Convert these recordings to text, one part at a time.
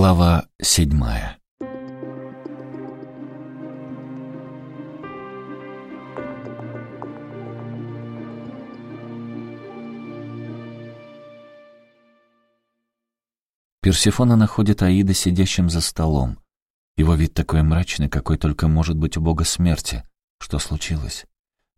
Глава седьмая Персифона находит Аида сидящим за столом. Его вид такой мрачный, какой только может быть у бога смерти. Что случилось?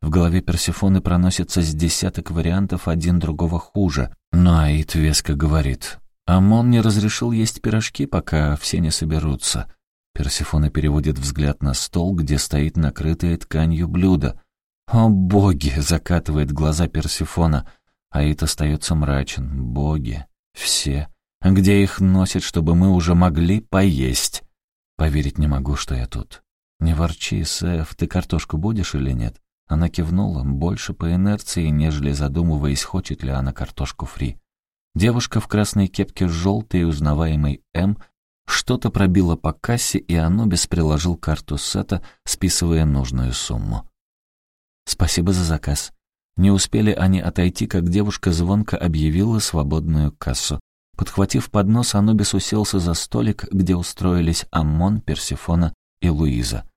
В голове Персифоны проносится с десяток вариантов, один другого хуже. Но Аид веско говорит, Амон не разрешил есть пирожки, пока все не соберутся. Персифона переводит взгляд на стол, где стоит накрытое тканью блюдо. «О, боги!» — закатывает глаза Персифона. Аид остается мрачен. «Боги! Все! Где их носят, чтобы мы уже могли поесть?» «Поверить не могу, что я тут». «Не ворчи, Сэф, ты картошку будешь или нет?» Она кивнула, больше по инерции, нежели задумываясь, хочет ли она картошку фри. Девушка в красной кепке с желтой узнаваемой «М» что-то пробила по кассе, и Анубис приложил карту сета, списывая нужную сумму. «Спасибо за заказ». Не успели они отойти, как девушка звонко объявила свободную кассу. Подхватив поднос, Анубис уселся за столик, где устроились Аммон, Персифона и Луиза.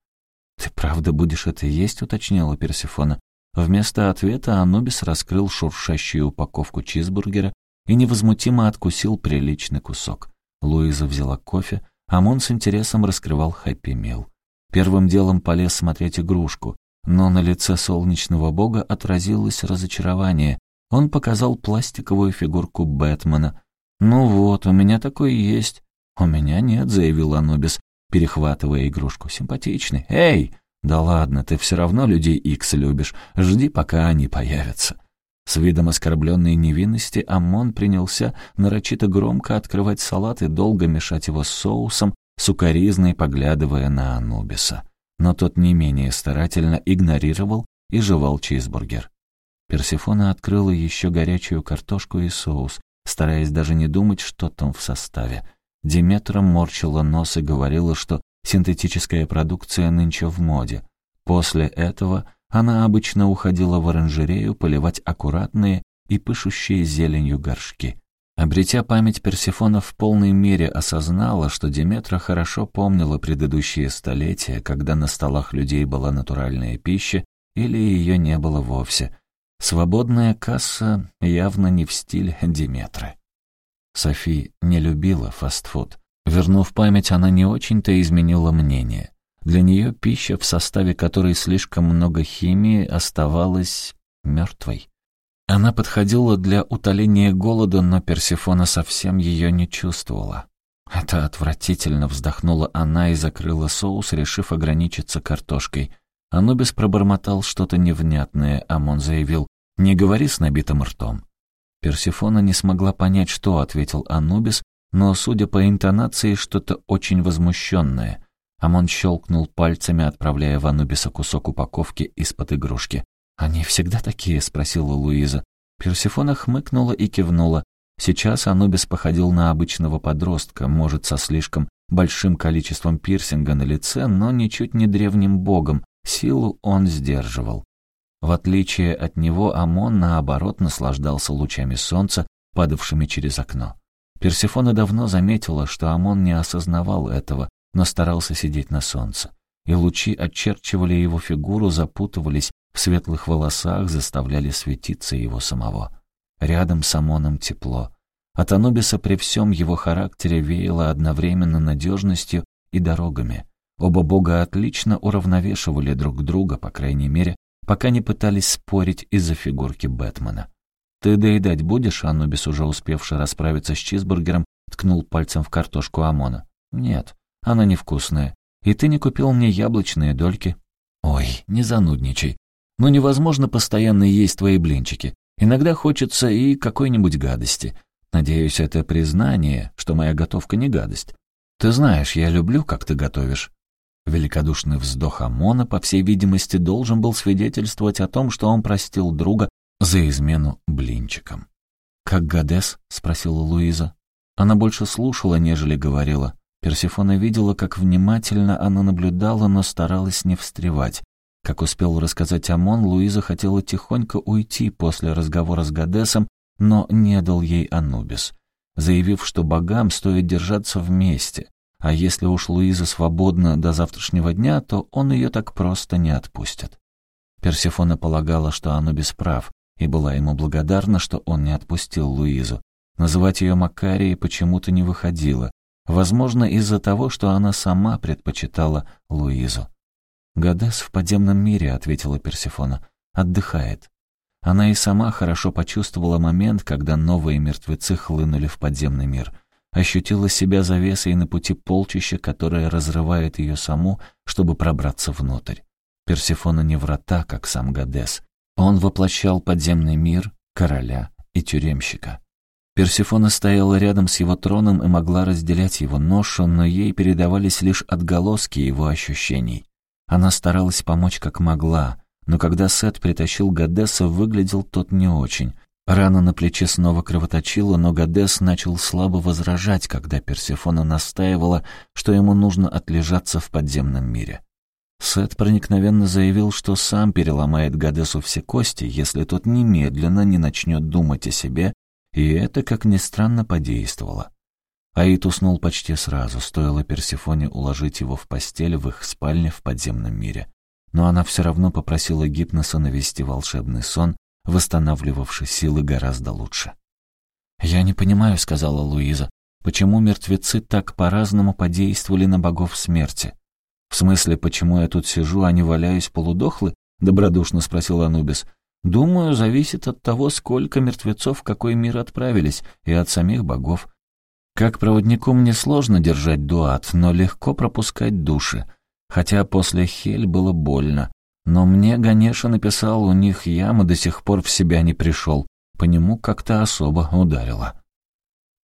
«Ты правда будешь это есть?» — уточнила Персифона. Вместо ответа Анубис раскрыл шуршащую упаковку чизбургера и невозмутимо откусил приличный кусок. Луиза взяла кофе, а Мон с интересом раскрывал хэппи мил. Первым делом полез смотреть игрушку, но на лице солнечного бога отразилось разочарование. Он показал пластиковую фигурку Бэтмена. «Ну вот, у меня такой есть». «У меня нет», — заявил Анубис, перехватывая игрушку. «Симпатичный». «Эй!» «Да ладно, ты все равно людей Икс любишь. Жди, пока они появятся». С видом оскорбленной невинности Амон принялся нарочито громко открывать салат и долго мешать его с соусом, сукоризной поглядывая на Анубиса. Но тот не менее старательно игнорировал и жевал чизбургер. Персифона открыла еще горячую картошку и соус, стараясь даже не думать, что там в составе. Диметра морщила нос и говорила, что синтетическая продукция нынче в моде. После этого она обычно уходила в оранжерею поливать аккуратные и пышущие зеленью горшки. Обретя память, Персифона в полной мере осознала, что Деметра хорошо помнила предыдущие столетия, когда на столах людей была натуральная пища или ее не было вовсе. Свободная касса явно не в стиль Деметры. Софи не любила фастфуд. Вернув память, она не очень-то изменила мнение. Для нее пища, в составе которой слишком много химии, оставалась мертвой. Она подходила для утоления голода, но Персифона совсем ее не чувствовала. Это отвратительно вздохнула она и закрыла соус, решив ограничиться картошкой. Анубис пробормотал что-то невнятное, Амон заявил «Не говори с набитым ртом». Персифона не смогла понять, что ответил Анубис, но, судя по интонации, что-то очень возмущенное. Амон щелкнул пальцами, отправляя в Анубиса кусок упаковки из-под игрушки. «Они всегда такие?» — спросила Луиза. Персифона хмыкнула и кивнула. Сейчас Анубис походил на обычного подростка, может, со слишком большим количеством пирсинга на лице, но ничуть не древним богом, силу он сдерживал. В отличие от него, Амон, наоборот, наслаждался лучами солнца, падавшими через окно. Персифона давно заметила, что Амон не осознавал этого, но старался сидеть на солнце. И лучи очерчивали его фигуру, запутывались в светлых волосах, заставляли светиться его самого. Рядом с Амоном тепло. От Анубиса при всем его характере веяло одновременно надежностью и дорогами. Оба бога отлично уравновешивали друг друга, по крайней мере, пока не пытались спорить из-за фигурки Бэтмена. «Ты доедать будешь?» Анубис, уже успевший расправиться с чизбургером, ткнул пальцем в картошку Амона. «Нет». Она невкусная. И ты не купил мне яблочные дольки. Ой, не занудничай. Но невозможно постоянно есть твои блинчики. Иногда хочется и какой-нибудь гадости. Надеюсь, это признание, что моя готовка не гадость. Ты знаешь, я люблю, как ты готовишь. Великодушный вздох Амона, по всей видимости, должен был свидетельствовать о том, что он простил друга за измену блинчиком. «Как Гадес?» — спросила Луиза. Она больше слушала, нежели говорила. Персифона видела, как внимательно она наблюдала, но старалась не встревать. Как успел рассказать Амон, Луиза хотела тихонько уйти после разговора с Гадесом, но не дал ей Анубис. заявив, что богам стоит держаться вместе, а если уж Луиза свободна до завтрашнего дня, то он ее так просто не отпустит. Персифона полагала, что Анубис прав, и была ему благодарна, что он не отпустил Луизу. Называть ее Макарией почему-то не выходило, возможно, из-за того, что она сама предпочитала Луизу. «Гадес в подземном мире», — ответила Персифона, — «отдыхает». Она и сама хорошо почувствовала момент, когда новые мертвецы хлынули в подземный мир — ощутила себя завесой на пути полчища, которое разрывает ее саму, чтобы пробраться внутрь. Персифона не врата, как сам Гадес. Он воплощал подземный мир, короля и тюремщика. Персифона стояла рядом с его троном и могла разделять его ношу, но ей передавались лишь отголоски его ощущений. Она старалась помочь как могла, но когда Сет притащил Гадеса, выглядел тот не очень. Рана на плече снова кровоточила, но Гадес начал слабо возражать, когда Персефона настаивала, что ему нужно отлежаться в подземном мире. Сет проникновенно заявил, что сам переломает Гадесу все кости, если тот немедленно не начнет думать о себе, и это, как ни странно, подействовало. Аид уснул почти сразу, стоило Персефоне уложить его в постель в их спальне в подземном мире. Но она все равно попросила Гипноса навести волшебный сон, восстанавливавший силы гораздо лучше. «Я не понимаю», — сказала Луиза, «почему мертвецы так по-разному подействовали на богов смерти?» «В смысле, почему я тут сижу, а не валяюсь полудохлы?» — добродушно спросил Анубис. «Думаю, зависит от того, сколько мертвецов в какой мир отправились, и от самих богов. Как проводнику мне сложно держать дуат, но легко пропускать души. Хотя после Хель было больно. Но мне Ганеша написал, у них яма до сих пор в себя не пришел. По нему как-то особо ударило.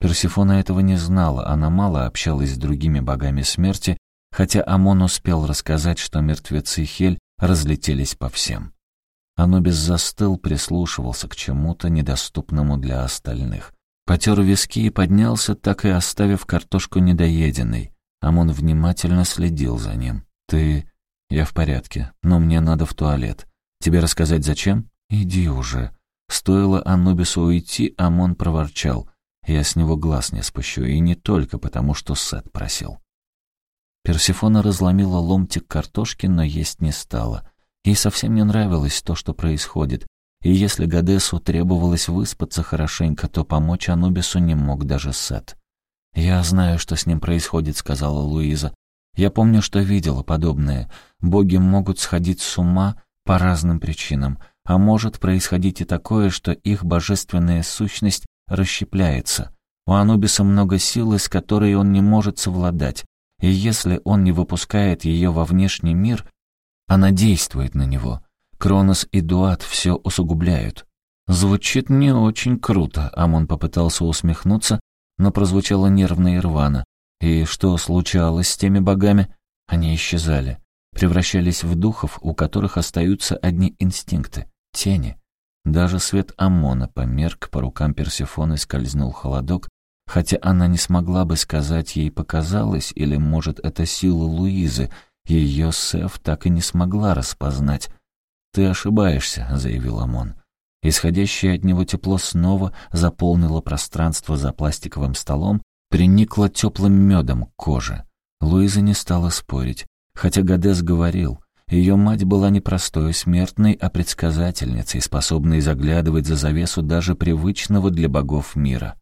Персифона этого не знала, она мало общалась с другими богами смерти, хотя Амон успел рассказать, что мертвецы Хель разлетелись по всем. Анубис застыл, прислушивался к чему-то недоступному для остальных. Потер виски и поднялся, так и оставив картошку недоеденной. Амон внимательно следил за ним. «Ты «Я в порядке, но мне надо в туалет. Тебе рассказать зачем?» «Иди уже». Стоило Анубису уйти, Амон проворчал. «Я с него глаз не спущу, и не только потому, что Сет просил». Персифона разломила ломтик картошки, но есть не стала. Ей совсем не нравилось то, что происходит, и если Гадесу требовалось выспаться хорошенько, то помочь Анубису не мог даже Сет. «Я знаю, что с ним происходит», — сказала Луиза. Я помню, что видела подобное. Боги могут сходить с ума по разным причинам, а может происходить и такое, что их божественная сущность расщепляется. У Анубиса много силы, с которой он не может совладать, и если он не выпускает ее во внешний мир, она действует на него. Кронос и Дуат все усугубляют. Звучит не очень круто, Амон попытался усмехнуться, но прозвучало нервно и рвано. И что случалось с теми богами? Они исчезали, превращались в духов, у которых остаются одни инстинкты — тени. Даже свет Амона померк, по рукам Персефоны скользнул холодок, хотя она не смогла бы сказать, ей показалось, или, может, это сила Луизы, ее Сеф так и не смогла распознать. «Ты ошибаешься», — заявил Амон. Исходящее от него тепло снова заполнило пространство за пластиковым столом, приникла теплым медом к коже. Луиза не стала спорить, хотя Гадес говорил, ее мать была не простой смертной, а предсказательницей, способной заглядывать за завесу даже привычного для богов мира.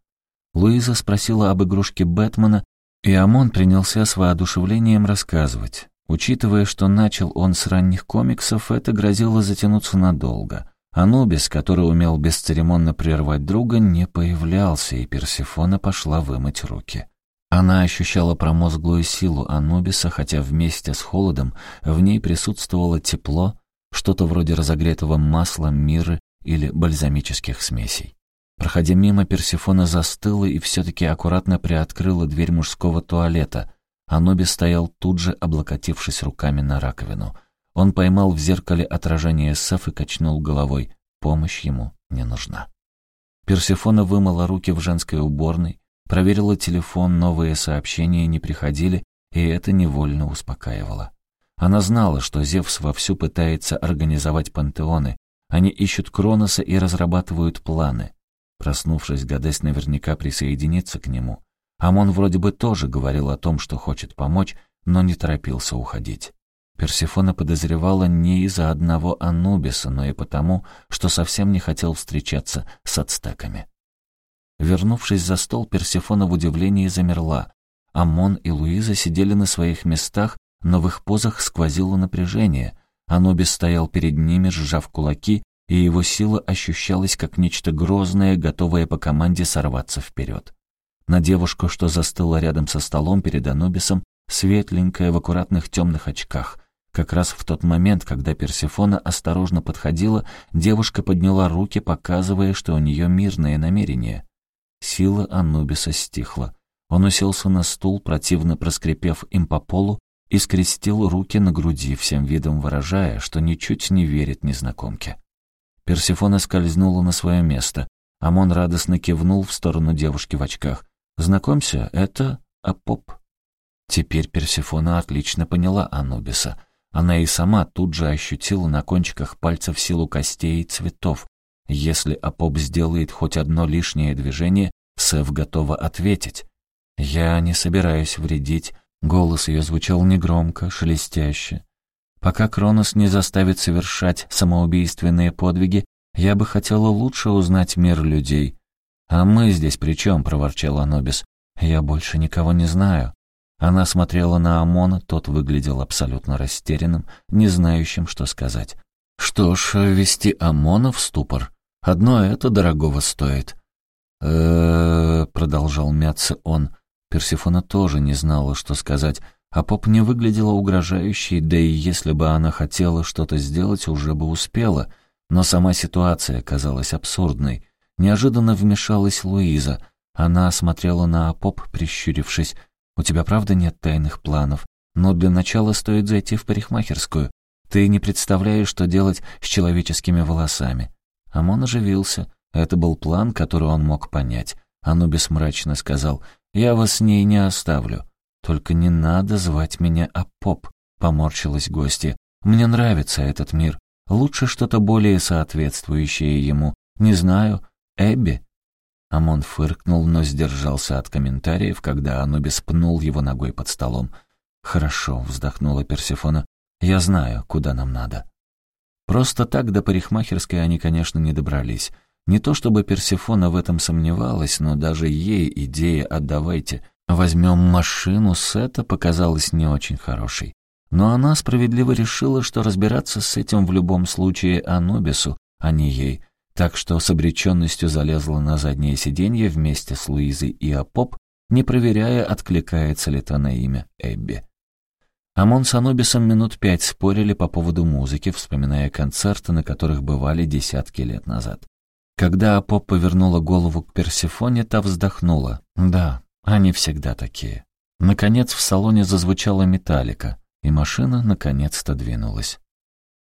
Луиза спросила об игрушке Бэтмена, и Амон принялся с воодушевлением рассказывать. Учитывая, что начал он с ранних комиксов, это грозило затянуться надолго — Анубис, который умел бесцеремонно прервать друга, не появлялся, и Персифона пошла вымыть руки. Она ощущала промозглую силу Анубиса, хотя вместе с холодом в ней присутствовало тепло, что-то вроде разогретого масла, миры или бальзамических смесей. Проходя мимо, Персифона застыла и все-таки аккуратно приоткрыла дверь мужского туалета. Анубис стоял тут же, облокотившись руками на раковину — он поймал в зеркале отражение Сеф и качнул головой. Помощь ему не нужна. Персифона вымыла руки в женской уборной, проверила телефон, новые сообщения не приходили, и это невольно успокаивало. Она знала, что Зевс вовсю пытается организовать пантеоны. Они ищут Кроноса и разрабатывают планы. проснувшись, Гадес наверняка присоединится к нему. Амон вроде бы тоже говорил о том, что хочет помочь, но не торопился уходить. Персифона подозревала не из-за одного Анубиса, но и потому, что совсем не хотел встречаться с ацтеками. Вернувшись за стол, Персифона в удивлении замерла. Амон и Луиза сидели на своих местах, но в их позах сквозило напряжение. Анубис стоял перед ними, сжав кулаки, и его сила ощущалась как нечто грозное, готовое по команде сорваться вперед. На девушку, что застыла рядом со столом перед Анубисом, светленькая в аккуратных темных очках. Как раз в тот момент, когда Персифона осторожно подходила, девушка подняла руки, показывая, что у нее мирное намерение. Сила Анубиса стихла. Он уселся на стул, противно проскрипев им по полу, и скрестил руки на груди, всем видом выражая, что ничуть не верит незнакомке. Персифона скользнула на свое место. Амон радостно кивнул в сторону девушки в очках. «Знакомься, это Апоп». Теперь Персифона отлично поняла Анубиса. Она и сама тут же ощутила на кончиках пальцев силу костей и цветов. Если Апоп сделает хоть одно лишнее движение, Сев готова ответить. «Я не собираюсь вредить». Голос ее звучал негромко, шелестяще. Пока Кронос не заставит совершать самоубийственные подвиги, я бы хотела лучше узнать мир людей. «А мы здесь при чем?» — проворчал Анубис. «Я больше никого не знаю». Она смотрела на Амона, тот выглядел абсолютно растерянным, не знающим, что сказать. «Что ж, вести Амона в ступор. Одно это дорогого стоит». «Э-э-э», продолжал мяться он. Персифона тоже не знала, что сказать. А поп не выглядела угрожающей, да и если бы она хотела что-то сделать, уже бы успела. Но сама ситуация казалась абсурдной. Неожиданно вмешалась Луиза. Она смотрела на Апоп, прищурившись. «У тебя правда нет тайных планов? Но для начала стоит зайти в парикмахерскую. Ты не представляешь, что делать с человеческими волосами». Амон оживился. Это был план, который он мог понять. Анубис мрачно сказал, «Я вас с ней не оставлю». «Только не надо звать меня Апоп», — поморщилась гостья. «Мне нравится этот мир. Лучше что-то более соответствующее ему. Не знаю. Эбби?» Амон фыркнул, но сдержался от комментариев, когда Анубис пнул его ногой под столом. «Хорошо», — вздохнула Персифона. «Я знаю, куда нам надо». Просто так до парикмахерской они, конечно, не добрались. Не то чтобы Персифона в этом сомневалась, но даже ей идея «отдавайте» Возьмем машину Сета показалась не очень хорошей. Но она справедливо решила, что разбираться с этим в любом случае Анубису, а не ей, так что с обреченностью залезла на заднее сиденье вместе с Луизой и Апоп, не проверяя, откликается ли та на имя Эбби. Амон с Анубисом минут пять спорили по поводу музыки, вспоминая концерты, на которых бывали десятки лет назад. Когда Апоп повернула голову к Персифоне, та вздохнула. «Да, они всегда такие. Наконец в салоне зазвучала металлика, и машина наконец-то двинулась.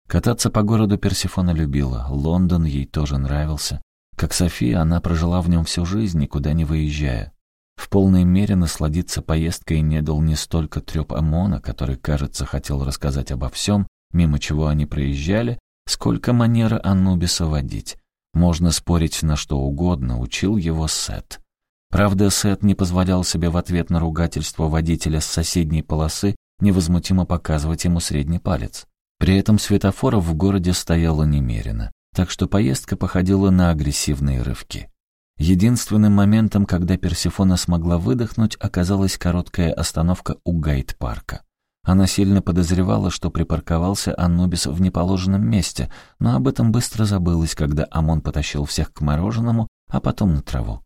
Кататься по городу Персифона любила, Лондон ей тоже нравился. Как София, она прожила в нем всю жизнь, никуда не выезжая. В полной мере насладиться поездкой не дал не столько треп Амона, который, кажется, хотел рассказать обо всем, мимо чего они проезжали, сколько манера Анубиса водить. Можно спорить на что угодно, учил его Сет. Правда, Сет не позволял себе в ответ на ругательство водителя с соседней полосы невозмутимо показывать ему средний палец. При этом светофоров в городе стояло немерено, так что поездка походила на агрессивные рывки. Единственным моментом, когда Персифона смогла выдохнуть, оказалась короткая остановка у гайд-парка. Она сильно подозревала, что припарковался Анубис в неположенном месте, но об этом быстро забылось, когда Амон потащил всех к мороженому, а потом на траву.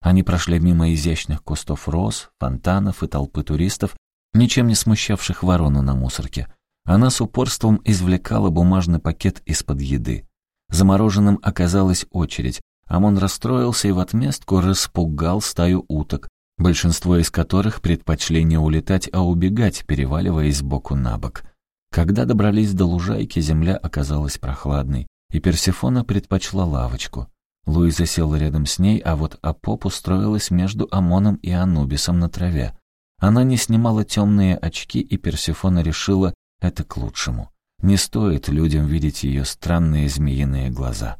Они прошли мимо изящных кустов роз, фонтанов и толпы туристов, ничем не смущавших ворону на мусорке. Она с упорством извлекала бумажный пакет из-под еды. Замороженным оказалась очередь. Амон расстроился и в отместку распугал стаю уток, большинство из которых предпочли не улетать, а убегать, переваливаясь боку на бок. Когда добрались до лужайки, земля оказалась прохладной, и Персифона предпочла лавочку. Луиза села рядом с ней, а вот Апоп устроилась между Амоном и Анубисом на траве. Она не снимала темные очки, и Персифона решила, это к лучшему. Не стоит людям видеть ее странные змеиные глаза.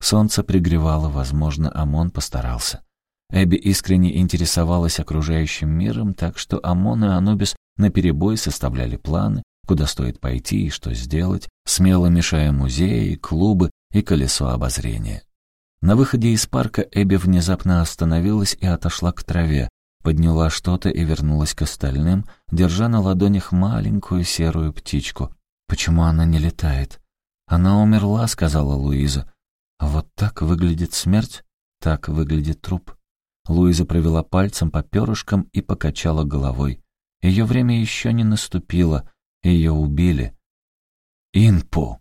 Солнце пригревало, возможно, Амон постарался. Эбби искренне интересовалась окружающим миром, так что Амон и Анубис наперебой составляли планы, куда стоит пойти и что сделать, смело мешая музеи, клубы и колесо обозрения. На выходе из парка Эбби внезапно остановилась и отошла к траве, подняла что-то и вернулась к остальным, держа на ладонях маленькую серую птичку. «Почему она не летает?» «Она умерла», — сказала Луиза. «А вот так выглядит смерть, так выглядит труп». Луиза провела пальцем по перышкам и покачала головой. Ее время еще не наступило, ее убили. «Инпу!»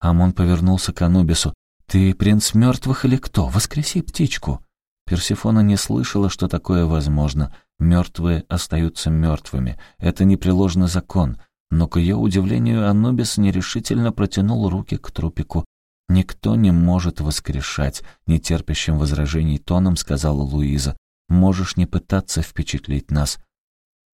Амон повернулся к Анубису. «Ты принц мертвых или кто? Воскреси птичку!» Персифона не слышала, что такое возможно. Мертвые остаются мертвыми. Это непреложный закон. Но, к ее удивлению, Анубис нерешительно протянул руки к трупику. «Никто не может воскрешать», — нетерпящим возражений тоном сказала Луиза. «Можешь не пытаться впечатлить нас».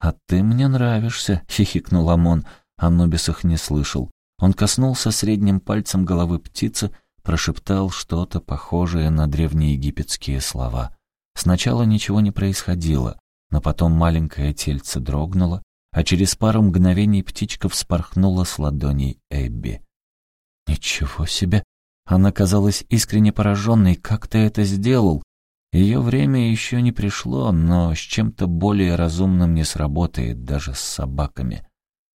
«А ты мне нравишься», — хихикнул Амон. Анубис их не слышал. Он коснулся средним пальцем головы птицы, прошептал что-то похожее на древнеегипетские слова. Сначала ничего не происходило, но потом маленькое тельце дрогнуло, а через пару мгновений птичка вспорхнула с ладоней Эбби. «Ничего себе!» Она казалась искренне пораженной. «Как ты это сделал?» Ее время еще не пришло, но с чем-то более разумным не сработает, даже с собаками.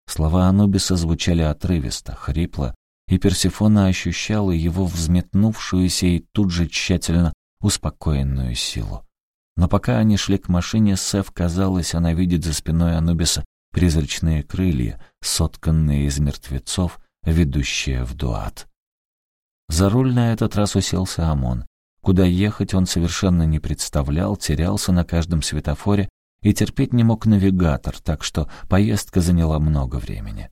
Слова Анубиса звучали отрывисто, хрипло, и Персифона ощущала его взметнувшуюся и тут же тщательно успокоенную силу. Но пока они шли к машине, Сеф казалось, она видит за спиной Анубиса призрачные крылья, сотканные из мертвецов, ведущие в дуат. За руль на этот раз уселся Амон. Куда ехать он совершенно не представлял, терялся на каждом светофоре и терпеть не мог навигатор, так что поездка заняла много времени.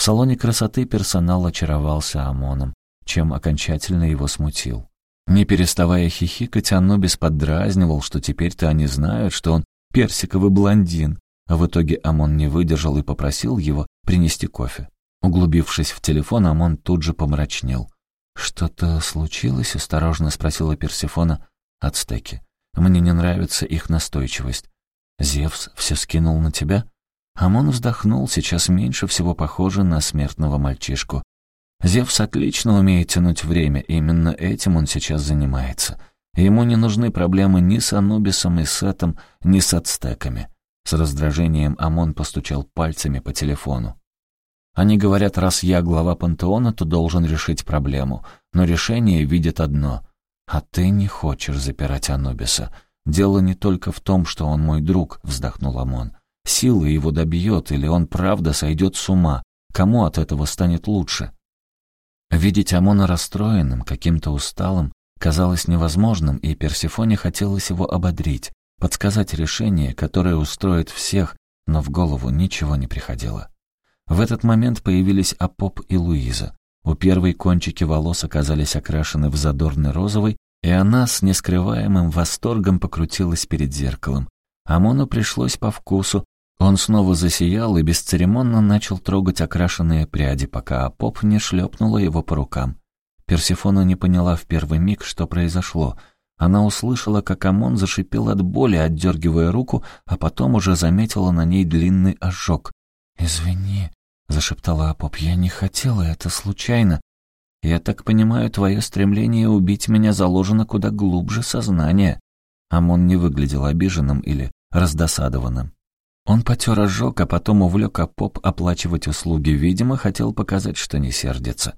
В салоне красоты персонал очаровался ОМОНом, чем окончательно его смутил. Не переставая хихикать, Анубис поддразнивал, что теперь-то они знают, что он персиковый блондин, а в итоге Амон не выдержал и попросил его принести кофе. Углубившись в телефон, Амон тут же помрачнел. «Что-то случилось?» — осторожно спросила Персифона. «Ацтеки. Мне не нравится их настойчивость. Зевс все скинул на тебя?» Амон вздохнул, сейчас меньше всего похоже на смертного мальчишку. Зевс отлично умеет тянуть время, именно этим он сейчас занимается. Ему не нужны проблемы ни с Анубисом и Сетом, ни с ацтеками. С раздражением Амон постучал пальцами по телефону. Они говорят, раз я глава пантеона, то должен решить проблему. Но решение видит одно. А ты не хочешь запирать Анубиса. Дело не только в том, что он мой друг, вздохнул Амон. Сила его добьет, или он правда сойдет с ума. Кому от этого станет лучше? Видеть Амона расстроенным, каким-то усталым, казалось невозможным, и Персифоне хотелось его ободрить, подсказать решение, которое устроит всех, но в голову ничего не приходило. В этот момент появились Апоп и Луиза. У первой кончики волос оказались окрашены в задорный розовый, и она с нескрываемым восторгом покрутилась перед зеркалом. Амону пришлось по вкусу. Он снова засиял и бесцеремонно начал трогать окрашенные пряди, пока Апоп не шлепнула его по рукам. Персифона не поняла в первый миг, что произошло — она услышала, как Амон зашипел от боли, отдергивая руку, а потом уже заметила на ней длинный ожог. «Извини», — зашептала Апоп, — «я не хотела, это случайно. Я так понимаю, твое стремление убить меня заложено куда глубже сознания». Амон не выглядел обиженным или раздосадованным. Он потер ожог, а потом увлек Апоп оплачивать услуги. Видимо, хотел показать, что не сердится.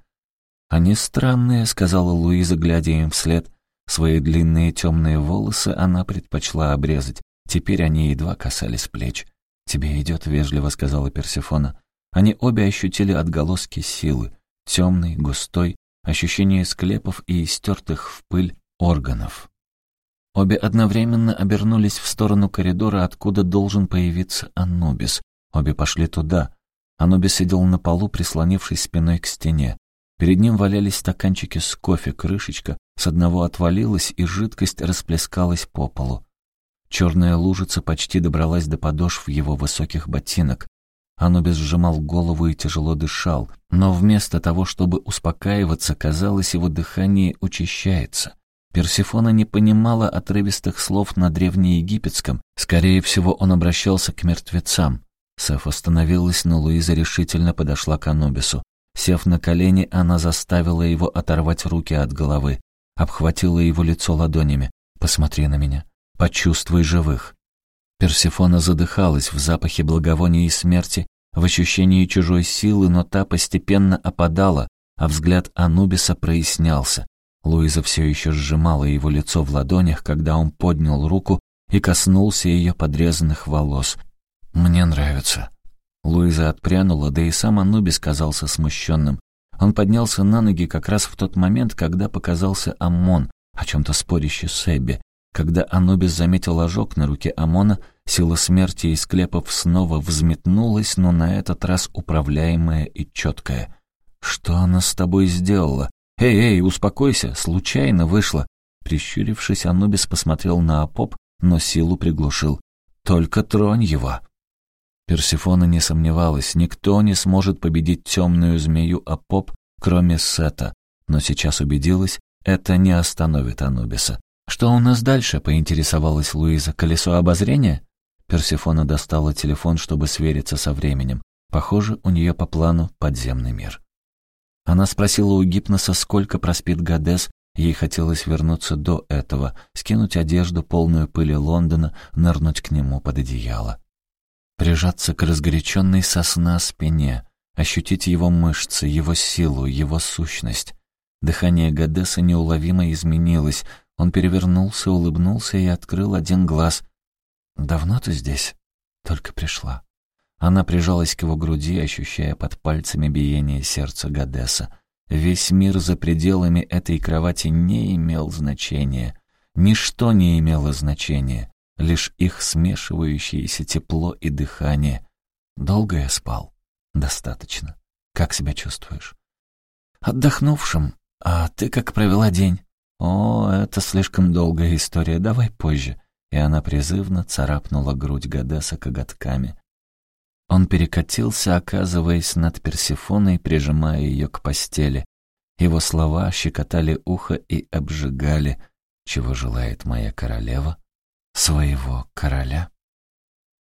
«Они странные», — сказала Луиза, глядя им вслед. Свои длинные темные волосы она предпочла обрезать. Теперь они едва касались плеч. «Тебе идет вежливо», — сказала Персифона. Они обе ощутили отголоски силы. Темный, густой, ощущение склепов и истертых в пыль органов. Обе одновременно обернулись в сторону коридора, откуда должен появиться Анубис. Обе пошли туда. Анубис сидел на полу, прислонившись спиной к стене. Перед ним валялись стаканчики с кофе, крышечка, с одного отвалилась, и жидкость расплескалась по полу. Черная лужица почти добралась до подошв его высоких ботинок. Анубис сжимал голову и тяжело дышал, но вместо того, чтобы успокаиваться, казалось, его дыхание учащается. Персифона не понимала отрывистых слов на древнеегипетском. Скорее всего, он обращался к мертвецам. Сеф остановилась, но Луиза решительно подошла к Анубису. Сев на колени, она заставила его оторвать руки от головы, обхватила его лицо ладонями. «Посмотри на меня. Почувствуй живых». Персифона задыхалась в запахе благовония и смерти, в ощущении чужой силы, но та постепенно опадала, а взгляд Анубиса прояснялся. Луиза все еще сжимала его лицо в ладонях, когда он поднял руку и коснулся ее подрезанных волос. «Мне нравится». Луиза отпрянула, да и сам Анубис казался смущенным. Он поднялся на ноги как раз в тот момент, когда показался Амон, о чем-то спорящий с Эбби. Когда Анубис заметил ожог на руке Амона, сила смерти из склепов снова взметнулась, но на этот раз управляемая и четкая. «Что она с тобой сделала?» «Эй, эй, успокойся, случайно вышло». Прищурившись, Анубис посмотрел на Апоп, но силу приглушил. «Только тронь его». Персифона не сомневалась, никто не сможет победить темную змею Апоп, кроме Сета, но сейчас убедилась, это не остановит Анубиса. «Что у нас дальше?» — поинтересовалась Луиза. «Колесо обозрения?» Персифона достала телефон, чтобы свериться со временем. Похоже, у нее по плану подземный мир. Она спросила у Гипноса, сколько проспит Гадес. Ей хотелось вернуться до этого, скинуть одежду, полную пыли Лондона, нырнуть к нему под одеяло. Прижаться к разгоряченной сосна спине, ощутить его мышцы, его силу, его сущность. Дыхание Гадеса неуловимо изменилось. Он перевернулся, улыбнулся и открыл один глаз. «Давно ты здесь?» «Только пришла». Она прижалась к его груди, ощущая под пальцами биение сердца Гадеса. Весь мир за пределами этой кровати не имел значения. Ничто не имело значения, лишь их смешивающееся тепло и дыхание. Долго я спал? Достаточно. Как себя чувствуешь? Отдохнувшим. А ты как провела день? О, это слишком долгая история, давай позже. И она призывно царапнула грудь Гадеса коготками. Он перекатился, оказываясь над Персифоной, прижимая ее к постели. Его слова щекотали ухо и обжигали. Чего желает моя королева? Своего короля.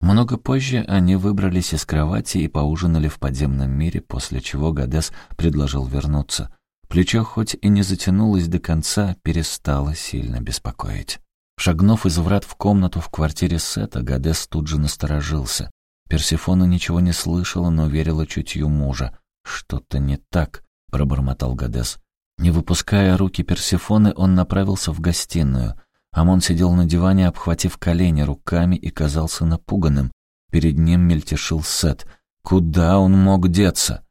Много позже они выбрались из кровати и поужинали в подземном мире, после чего Гадес предложил вернуться. Плечо хоть и не затянулось до конца, перестало сильно беспокоить. Шагнув из врат в комнату в квартире Сета, Гадес тут же насторожился. Персифона ничего не слышала, но верила чутью мужа. «Что-то не так», — пробормотал Гадес. Не выпуская руки Персифоны, он направился в гостиную. Амон сидел на диване, обхватив колени руками и казался напуганным. Перед ним мельтешил Сет. «Куда он мог деться?»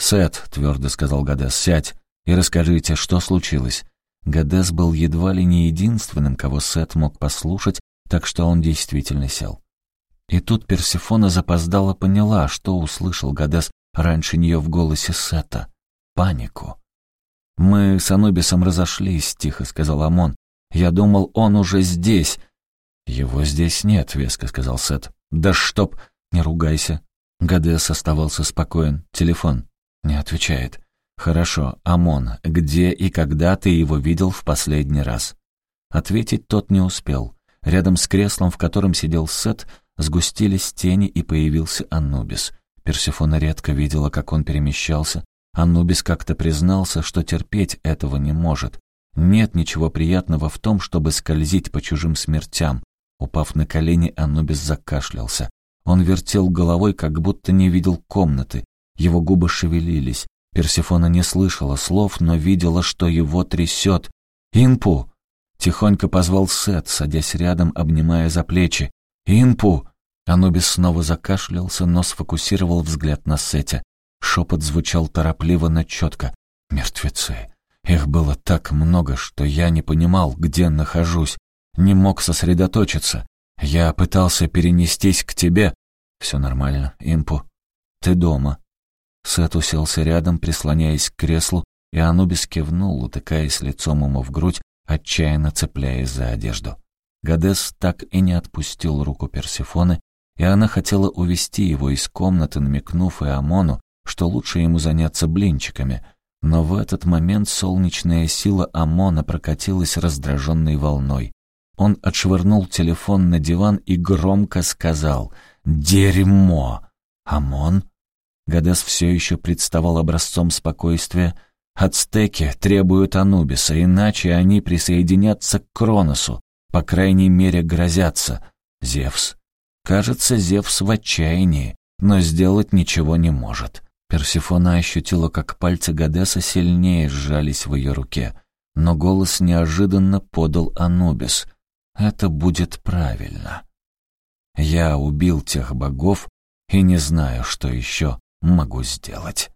«Сет», — твердо сказал Гадес, — «сядь и расскажите, что случилось». Гадес был едва ли не единственным, кого Сет мог послушать, так что он действительно сел. И тут Персифона запоздала поняла, что услышал Гадес раньше нее в голосе Сета. Панику. «Мы с Анубисом разошлись», — тихо сказал Амон. «Я думал, он уже здесь». «Его здесь нет», — веско сказал Сет. «Да чтоб...» «Не ругайся». Гадес оставался спокоен. «Телефон». Не отвечает. «Хорошо, Амон, где и когда ты его видел в последний раз?» Ответить тот не успел. Рядом с креслом, в котором сидел Сет, Сгустились тени, и появился Анубис. Персифона редко видела, как он перемещался. Анубис как-то признался, что терпеть этого не может. Нет ничего приятного в том, чтобы скользить по чужим смертям. Упав на колени, Анубис закашлялся. Он вертел головой, как будто не видел комнаты. Его губы шевелились. Персифона не слышала слов, но видела, что его трясет. «Инпу!» Тихонько позвал Сет, садясь рядом, обнимая за плечи. «Инпу!» Анубис снова закашлялся, но сфокусировал взгляд на Сете. Шепот звучал торопливо, но четко. «Мертвецы! Их было так много, что я не понимал, где нахожусь. Не мог сосредоточиться. Я пытался перенестись к тебе. Все нормально, Инпу. Ты дома». Сет уселся рядом, прислоняясь к креслу, и Анубис кивнул, утыкаясь лицом ему в грудь, отчаянно цепляясь за одежду. Гадес так и не отпустил руку Персифоны, и она хотела увести его из комнаты, намекнув и Амону, что лучше ему заняться блинчиками. Но в этот момент солнечная сила Амона прокатилась раздраженной волной. Он отшвырнул телефон на диван и громко сказал «Дерьмо!» «Амон?» Гадес все еще представал образцом спокойствия. «Ацтеки требуют Анубиса, иначе они присоединятся к Кроносу, по крайней мере грозятся. Зевс?» Кажется, Зевс в отчаянии, но сделать ничего не может. Персифона ощутила, как пальцы Гадеса сильнее сжались в ее руке. Но голос неожиданно подал Анубис. «Это будет правильно. Я убил тех богов и не знаю, что еще могу сделать».